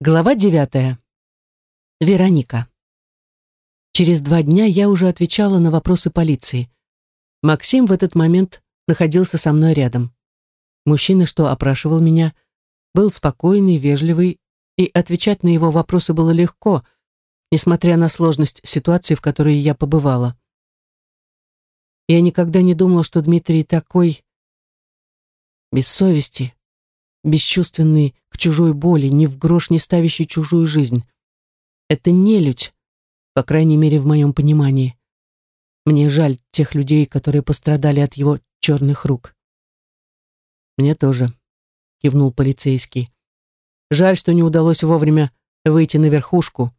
Глава девятая. Вероника. Через два дня я уже отвечала на вопросы полиции. Максим в этот момент находился со мной рядом. Мужчина, что опрашивал меня, был спокойный, вежливый, и отвечать на его вопросы было легко, несмотря на сложность ситуации, в которой я побывала. Я никогда не думала, что Дмитрий такой без совести, бесчувственный к чужой боли, ни в грош не ставящий чужую жизнь. Это не людь, по крайней мере, в моем понимании. Мне жаль тех людей, которые пострадали от его черных рук. Мне тоже, кивнул полицейский. Жаль, что не удалось вовремя выйти на верхушку.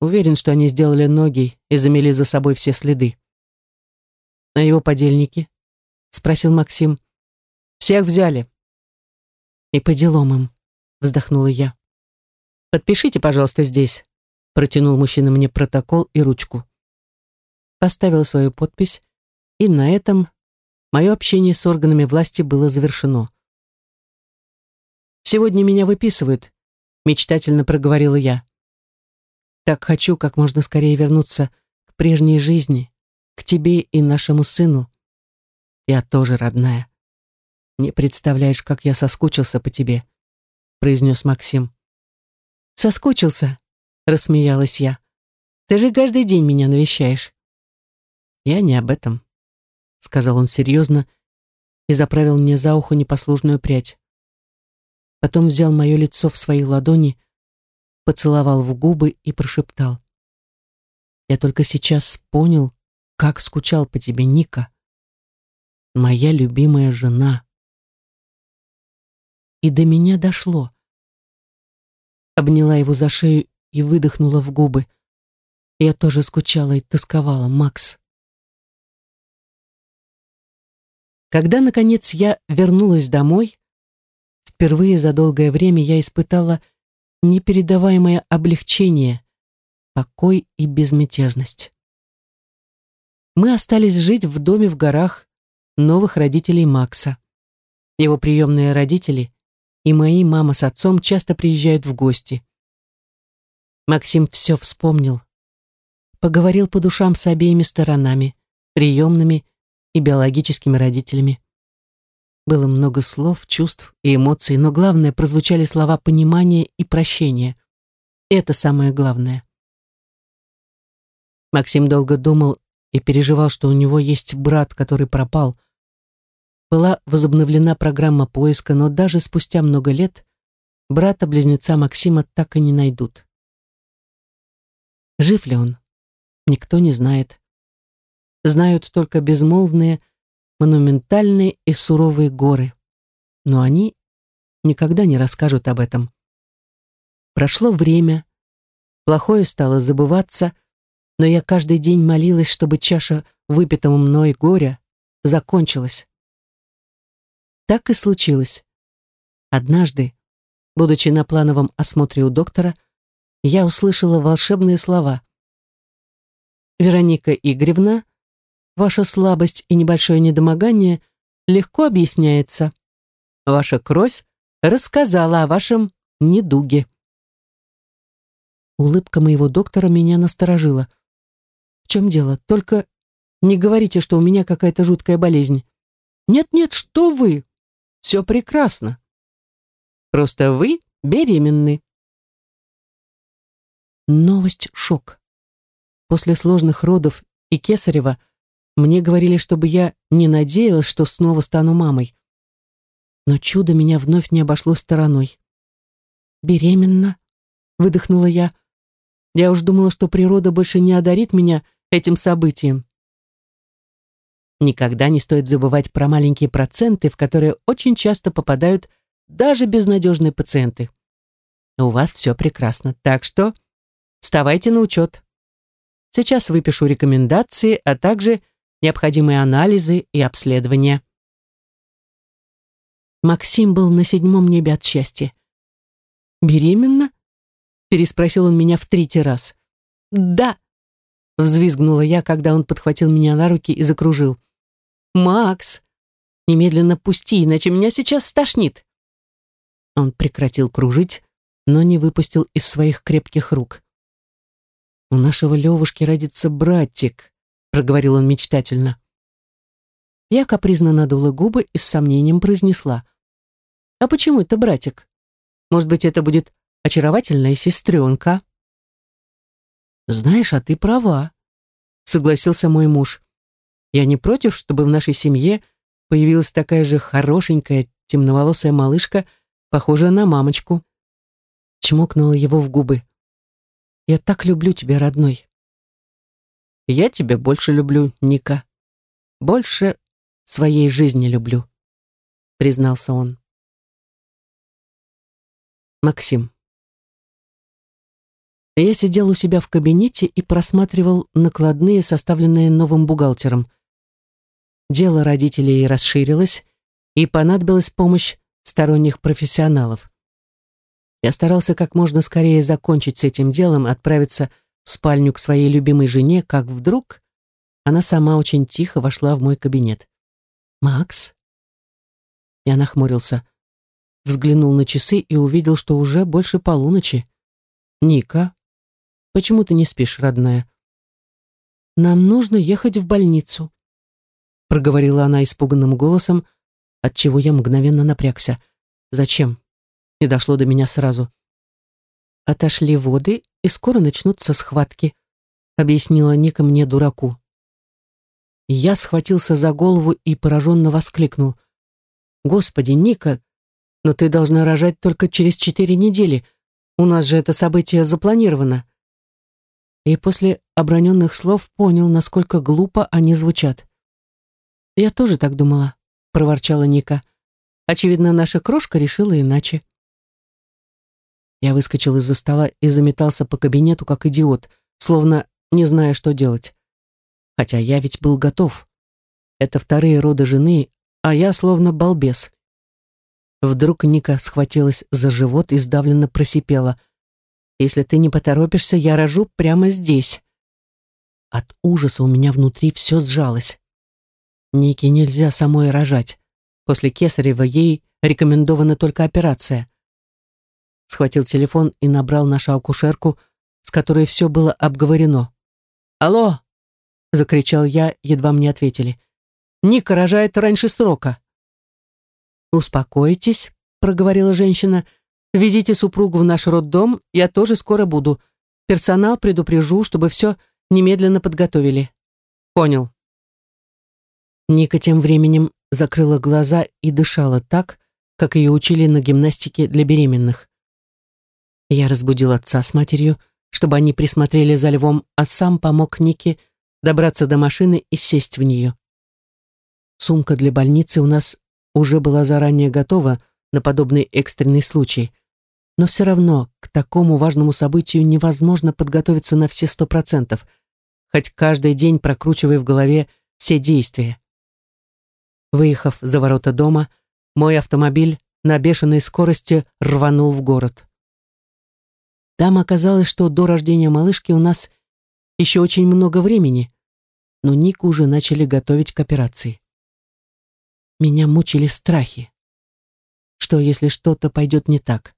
Уверен, что они сделали ноги и замели за собой все следы. А его подельники? Спросил Максим. Всех взяли. И по делам им, вздохнула я. Подпишите, пожалуйста, здесь. Протянул мужчина мне протокол и ручку. Поставила свою подпись, и на этом мое общение с органами власти было завершено. «Сегодня меня выписывают», — мечтательно проговорила я. «Так хочу как можно скорее вернуться к прежней жизни, к тебе и нашему сыну. Я тоже родная. Не представляешь, как я соскучился по тебе», — произнес Максим. «Соскучился?» — рассмеялась я. «Ты же каждый день меня навещаешь». «Я не об этом», — сказал он серьезно и заправил мне за ухо непослушную прядь. Потом взял мое лицо в свои ладони, поцеловал в губы и прошептал. «Я только сейчас понял, как скучал по тебе, Ника. Моя любимая жена» и до меня дошло. Обняла его за шею и выдохнула в губы. Я тоже скучала и тосковала, Макс. Когда, наконец, я вернулась домой, впервые за долгое время я испытала непередаваемое облегчение, покой и безмятежность. Мы остались жить в доме в горах новых родителей Макса. Его приемные родители и мои мама с отцом часто приезжают в гости. Максим все вспомнил. Поговорил по душам с обеими сторонами, приемными и биологическими родителями. Было много слов, чувств и эмоций, но главное, прозвучали слова понимания и прощения. Это самое главное. Максим долго думал и переживал, что у него есть брат, который пропал, была возобновлена программа поиска, но даже спустя много лет брата-близнеца Максима так и не найдут. Жив ли он? Никто не знает. Знают только безмолвные, монументальные и суровые горы. Но они никогда не расскажут об этом. Прошло время, плохое стало забываться, но я каждый день молилась, чтобы чаша выпитого мной горя закончилась. Так и случилось. Однажды, будучи на плановом осмотре у доктора, я услышала волшебные слова. «Вероника Игоревна, ваша слабость и небольшое недомогание легко объясняется. Ваша кровь рассказала о вашем недуге». Улыбка моего доктора меня насторожила. «В чем дело? Только не говорите, что у меня какая-то жуткая болезнь». «Нет-нет, что вы!» Все прекрасно. Просто вы беременны. Новость шок. После сложных родов и кесарева мне говорили, чтобы я не надеялась, что снова стану мамой. Но чудо меня вновь не обошло стороной. «Беременна?» — выдохнула я. Я уж думала, что природа больше не одарит меня этим событием. Никогда не стоит забывать про маленькие проценты, в которые очень часто попадают даже безнадежные пациенты. у вас все прекрасно, так что вставайте на учет. Сейчас выпишу рекомендации, а также необходимые анализы и обследования. Максим был на седьмом небе от счастья. «Беременна?» — переспросил он меня в третий раз. «Да!» — взвизгнула я, когда он подхватил меня на руки и закружил. «Макс, немедленно пусти, иначе меня сейчас стошнит». Он прекратил кружить, но не выпустил из своих крепких рук. «У нашего Левушки родится братик», — проговорил он мечтательно. Я капризно надула губы и с сомнением произнесла. «А почему это братик? Может быть, это будет очаровательная сестренка?» «Знаешь, а ты права», — согласился мой муж. «Я не против, чтобы в нашей семье появилась такая же хорошенькая темноволосая малышка, похожая на мамочку». Чмокнула его в губы. «Я так люблю тебя, родной». «Я тебя больше люблю, Ника. Больше своей жизни люблю», — признался он. Максим. Я сидел у себя в кабинете и просматривал накладные, составленные новым бухгалтером. Дело родителей расширилось, и понадобилась помощь сторонних профессионалов. Я старался как можно скорее закончить с этим делом, отправиться в спальню к своей любимой жене, как вдруг она сама очень тихо вошла в мой кабинет. «Макс?» Я нахмурился, взглянул на часы и увидел, что уже больше полуночи. «Ника?» Почему ты не спишь, родная? Нам нужно ехать в больницу, проговорила она испуганным голосом, от чего я мгновенно напрягся. Зачем? Не дошло до меня сразу. Отошли воды, и скоро начнутся схватки, объяснила Ника мне дураку. Я схватился за голову и пораженно воскликнул. «Господи, Ника, но ты должна рожать только через четыре недели. У нас же это событие запланировано и после оброненных слов понял, насколько глупо они звучат. «Я тоже так думала», — проворчала Ника. «Очевидно, наша крошка решила иначе». Я выскочил из-за стола и заметался по кабинету, как идиот, словно не зная, что делать. Хотя я ведь был готов. Это вторые роды жены, а я словно балбес. Вдруг Ника схватилась за живот и сдавленно просипела — если ты не поторопишься, я рожу прямо здесь. От ужаса у меня внутри все сжалось. Нике нельзя самой рожать. После кесарева ей рекомендована только операция. Схватил телефон и набрал нашу акушерку, с которой все было обговорено. «Алло!» — закричал я, едва мне ответили. «Ника рожает раньше срока». «Успокойтесь», — проговорила женщина, — Везите супругу в наш роддом, я тоже скоро буду. Персонал предупрежу, чтобы все немедленно подготовили. Понял. Ника тем временем закрыла глаза и дышала так, как ее учили на гимнастике для беременных. Я разбудил отца с матерью, чтобы они присмотрели за львом, а сам помог Нике добраться до машины и сесть в нее. Сумка для больницы у нас уже была заранее готова на подобный экстренный случай — но все равно к такому важному событию невозможно подготовиться на все сто процентов, хоть каждый день прокручивая в голове все действия. Выехав за ворота дома, мой автомобиль на бешеной скорости рванул в город. Там оказалось, что до рождения малышки у нас еще очень много времени, но Нику уже начали готовить к операции. Меня мучили страхи. Что, если что-то пойдет не так?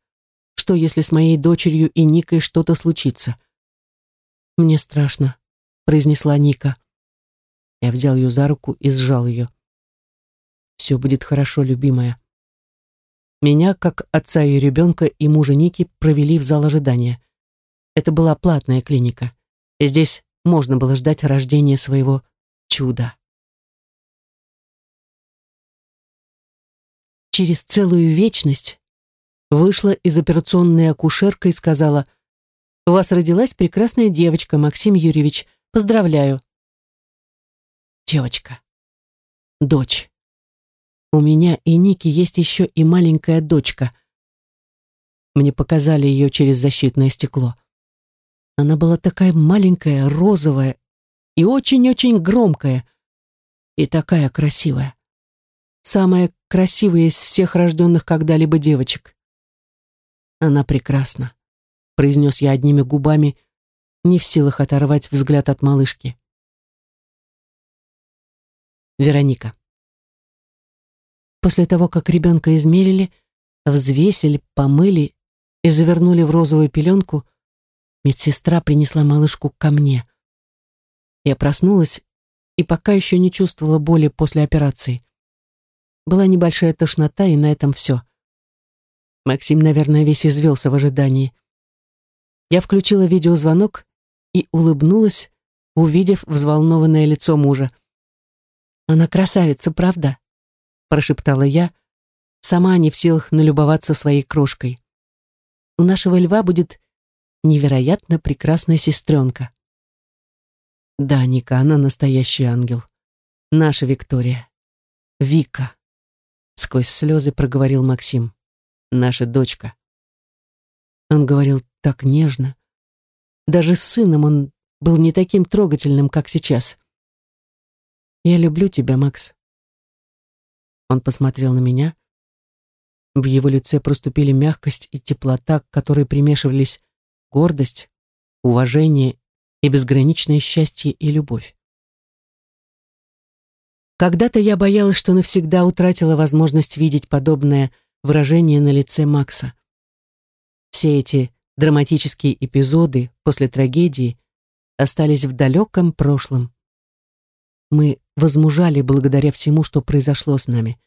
Что, если с моей дочерью и Никой что-то случится? «Мне страшно», — произнесла Ника. Я взял ее за руку и сжал ее. «Все будет хорошо, любимая». Меня, как отца ее ребенка и мужа Ники, провели в зал ожидания. Это была платная клиника. И здесь можно было ждать рождения своего чуда. Через целую вечность вышла из операционной акушерка и сказала, «У вас родилась прекрасная девочка, Максим Юрьевич. Поздравляю». Девочка. Дочь. У меня и Ники есть еще и маленькая дочка. Мне показали ее через защитное стекло. Она была такая маленькая, розовая и очень-очень громкая. И такая красивая. Самая красивая из всех рожденных когда-либо девочек. Она прекрасна, произнес я одними губами, не в силах оторвать взгляд от малышки. Вероника. После того, как ребенка измерили, взвесили, помыли и завернули в розовую пеленку, медсестра принесла малышку ко мне. Я проснулась и пока еще не чувствовала боли после операции. Была небольшая тошнота, и на этом все. Максим, наверное, весь извелся в ожидании. Я включила видеозвонок и улыбнулась, увидев взволнованное лицо мужа. «Она красавица, правда?» – прошептала я, сама не в силах налюбоваться своей крошкой. «У нашего льва будет невероятно прекрасная сестренка». «Да, Ника, она настоящий ангел. Наша Виктория. Вика», – сквозь слезы проговорил Максим. «Наша дочка». Он говорил так нежно. Даже с сыном он был не таким трогательным, как сейчас. «Я люблю тебя, Макс». Он посмотрел на меня. В его лице проступили мягкость и теплота, к которой примешивались гордость, уважение и безграничное счастье и любовь. Когда-то я боялась, что навсегда утратила возможность видеть подобное выражение на лице Макса. Все эти драматические эпизоды после трагедии остались в далеком прошлом. Мы возмужали благодаря всему, что произошло с нами.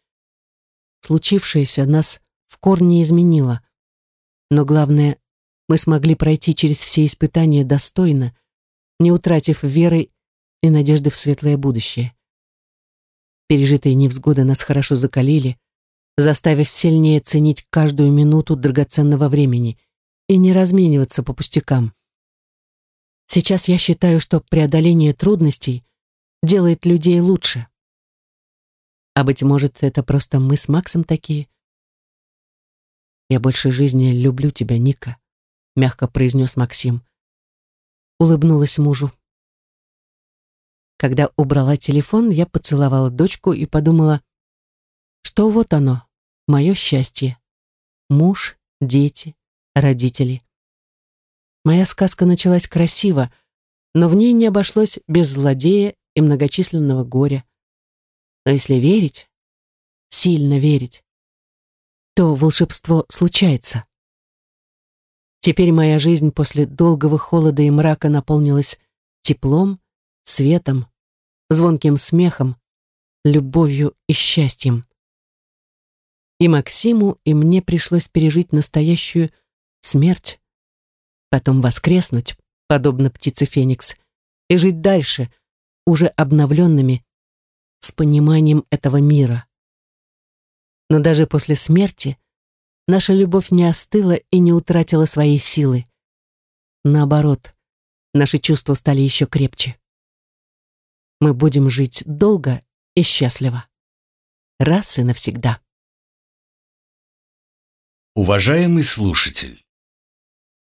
Случившееся нас в корне изменило. Но главное, мы смогли пройти через все испытания достойно, не утратив веры и надежды в светлое будущее. Пережитые невзгоды нас хорошо закалили, заставив сильнее ценить каждую минуту драгоценного времени и не размениваться по пустякам. Сейчас я считаю, что преодоление трудностей делает людей лучше. А быть может, это просто мы с Максом такие? «Я больше жизни люблю тебя, Ника», — мягко произнес Максим. Улыбнулась мужу. Когда убрала телефон, я поцеловала дочку и подумала, что вот оно, мое счастье. Муж, дети, родители. Моя сказка началась красиво, но в ней не обошлось без злодея и многочисленного горя. Но если верить, сильно верить, то волшебство случается. Теперь моя жизнь после долгого холода и мрака наполнилась теплом, светом, звонким смехом, любовью и счастьем. И Максиму, и мне пришлось пережить настоящую смерть, потом воскреснуть, подобно птице Феникс, и жить дальше, уже обновленными, с пониманием этого мира. Но даже после смерти наша любовь не остыла и не утратила своей силы. Наоборот, наши чувства стали еще крепче. Мы будем жить долго и счастливо. Раз и навсегда. Уважаемый слушатель,